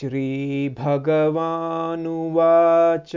श्रीभगवानुवाच।